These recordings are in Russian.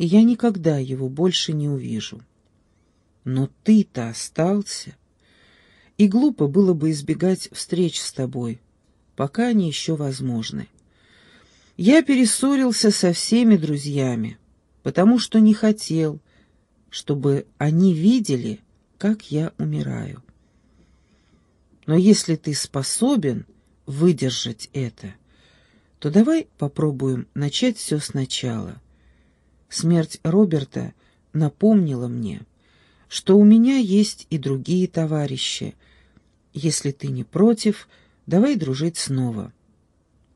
и я никогда его больше не увижу. Но ты-то остался, и глупо было бы избегать встреч с тобой, пока они еще возможны. Я перессорился со всеми друзьями, потому что не хотел, чтобы они видели, как я умираю. Но если ты способен выдержать это, то давай попробуем начать все сначала. Смерть Роберта напомнила мне, что у меня есть и другие товарищи. Если ты не против, давай дружить снова.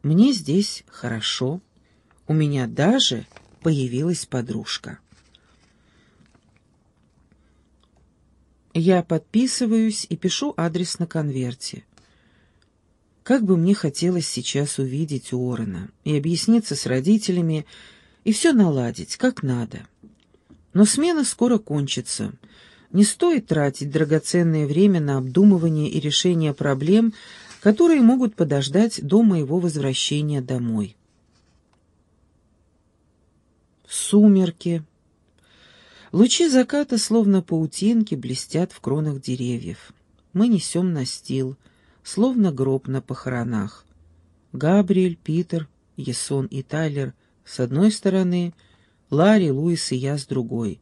Мне здесь хорошо. У меня даже появилась подружка. Я подписываюсь и пишу адрес на конверте. Как бы мне хотелось сейчас увидеть Уоррена и объясниться с родителями, и все наладить, как надо. Но смена скоро кончится. Не стоит тратить драгоценное время на обдумывание и решение проблем, которые могут подождать до моего возвращения домой. Сумерки. Лучи заката, словно паутинки, блестят в кронах деревьев. Мы несем настил, словно гроб на похоронах. Габриэль, Питер, Есон и Тайлер с одной стороны, Ларри, Луис и я с другой.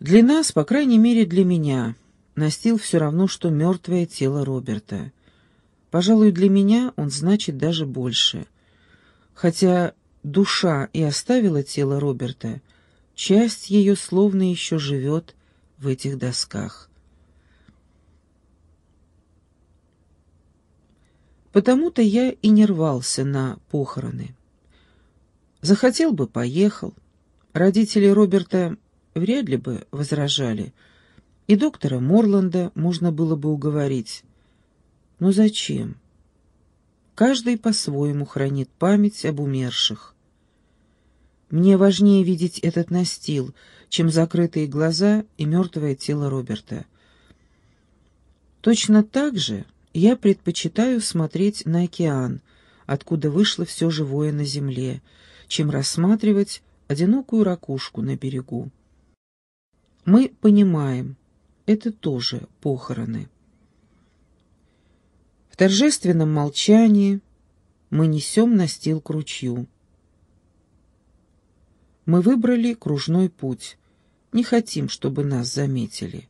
Для нас, по крайней мере для меня, настил все равно, что мертвое тело Роберта. Пожалуй, для меня он значит даже больше. Хотя душа и оставила тело Роберта — Часть ее словно еще живет в этих досках. Потому-то я и не рвался на похороны. Захотел бы, поехал. Родители Роберта вряд ли бы возражали. И доктора Морланда можно было бы уговорить. Но зачем? Каждый по-своему хранит память об умерших. Мне важнее видеть этот настил, чем закрытые глаза и мертвое тело Роберта. Точно так же я предпочитаю смотреть на океан, откуда вышло все живое на земле, чем рассматривать одинокую ракушку на берегу. Мы понимаем, это тоже похороны. В торжественном молчании мы несем настил к ручью. Мы выбрали кружной путь. Не хотим, чтобы нас заметили.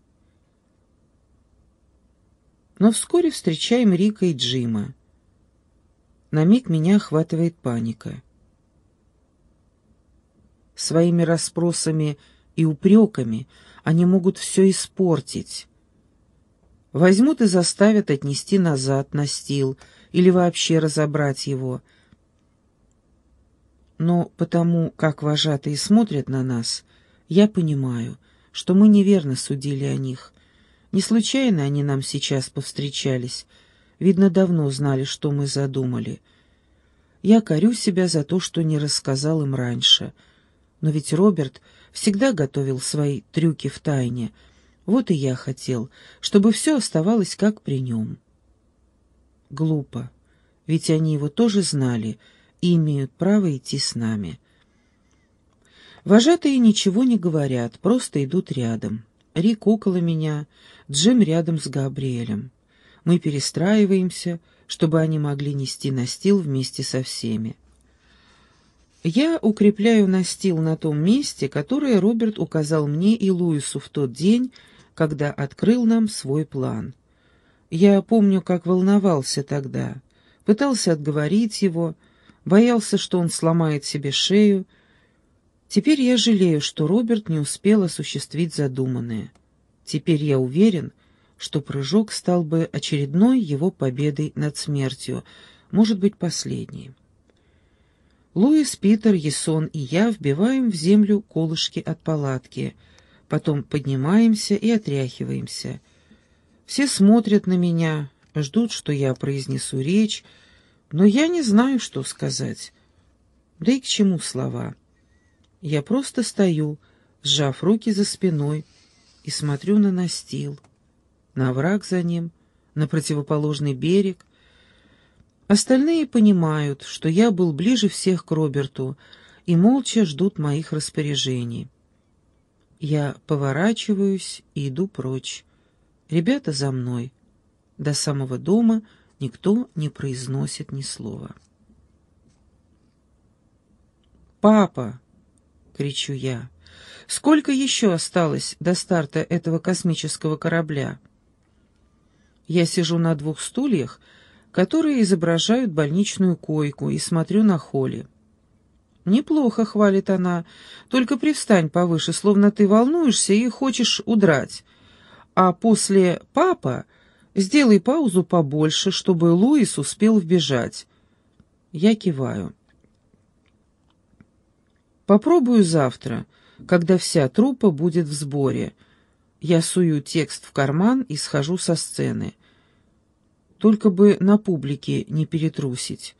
Но вскоре встречаем Рика и Джима. На миг меня охватывает паника. Своими расспросами и упреками они могут все испортить. Возьмут и заставят отнести назад на стил или вообще разобрать его — но потому, как вожатые смотрят на нас, я понимаю, что мы неверно судили о них. Не случайно они нам сейчас повстречались. Видно, давно знали, что мы задумали. Я корю себя за то, что не рассказал им раньше. Но ведь Роберт всегда готовил свои трюки в тайне. Вот и я хотел, чтобы все оставалось как при нем. Глупо, ведь они его тоже знали — и имеют право идти с нами. Вожатые ничего не говорят, просто идут рядом. Рик около меня, Джим рядом с Габриэлем. Мы перестраиваемся, чтобы они могли нести настил вместе со всеми. Я укрепляю настил на том месте, которое Роберт указал мне и Луису в тот день, когда открыл нам свой план. Я помню, как волновался тогда, пытался отговорить его, боялся, что он сломает себе шею. Теперь я жалею, что Роберт не успел осуществить задуманное. Теперь я уверен, что прыжок стал бы очередной его победой над смертью, может быть, последней. Луис, Питер, Есон и я вбиваем в землю колышки от палатки, потом поднимаемся и отряхиваемся. Все смотрят на меня, ждут, что я произнесу речь, но я не знаю, что сказать. Да и к чему слова? Я просто стою, сжав руки за спиной, и смотрю на настил, на враг за ним, на противоположный берег. Остальные понимают, что я был ближе всех к Роберту, и молча ждут моих распоряжений. Я поворачиваюсь и иду прочь. Ребята за мной. До самого дома никто не произносит ни слова. «Папа!» — кричу я. «Сколько еще осталось до старта этого космического корабля?» Я сижу на двух стульях, которые изображают больничную койку, и смотрю на Холли. «Неплохо», — хвалит она, — «только привстань повыше, словно ты волнуешься и хочешь удрать. А после «папа» сделай паузу побольше, чтобы Луис успел вбежать». Я киваю. «Попробую завтра, когда вся труппа будет в сборе». Я сую текст в карман и схожу со сцены. Только бы на публике не перетрусить.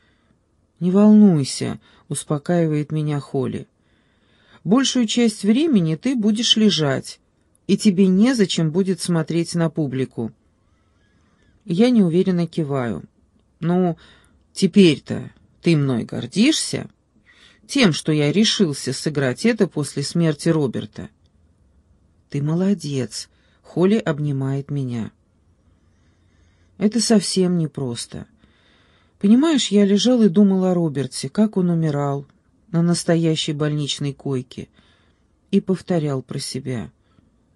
«Не волнуйся», — успокаивает меня Холли. «Большую часть времени ты будешь лежать, и тебе незачем будет смотреть на публику». Я неуверенно киваю. «Ну, теперь-то ты мной гордишься?» «Тем, что я решился сыграть это после смерти Роберта». «Ты молодец», — Холли обнимает меня. «Это совсем непросто. Понимаешь, я лежал и думал о Роберте, как он умирал на настоящей больничной койке, и повторял про себя.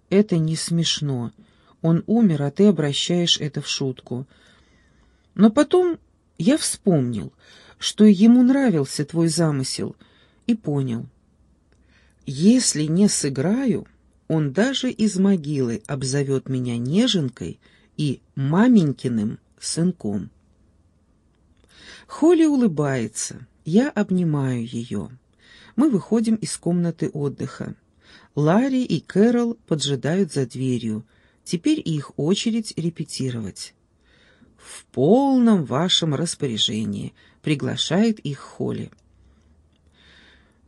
Это не смешно. Он умер, а ты обращаешь это в шутку. Но потом я вспомнил, что ему нравился твой замысел, и понял. Если не сыграю, он даже из могилы обзовет меня неженкой и маменькиным сынком. Холли улыбается. Я обнимаю ее. Мы выходим из комнаты отдыха. Ларри и Кэрол поджидают за дверью. Теперь их очередь репетировать. «В полном вашем распоряжении», — приглашает их Холли.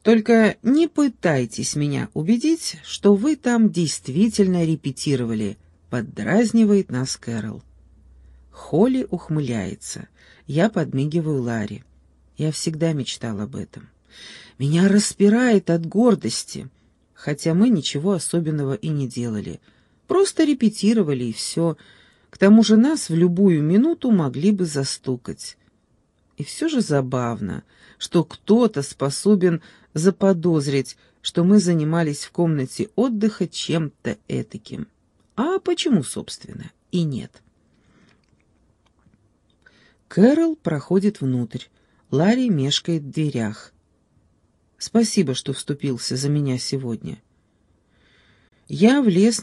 «Только не пытайтесь меня убедить, что вы там действительно репетировали», — поддразнивает нас Кэрол. Холли ухмыляется. Я подмигиваю Ларе. Я всегда мечтал об этом. Меня распирает от гордости, хотя мы ничего особенного и не делали. Просто репетировали, и все. К тому же нас в любую минуту могли бы застукать. И все же забавно, что кто-то способен заподозрить, что мы занимались в комнате отдыха чем-то этаким. А почему, собственно, и нет? Кэрол проходит внутрь. Ларри мешкает в дверях. «Спасибо, что вступился за меня сегодня». Я влез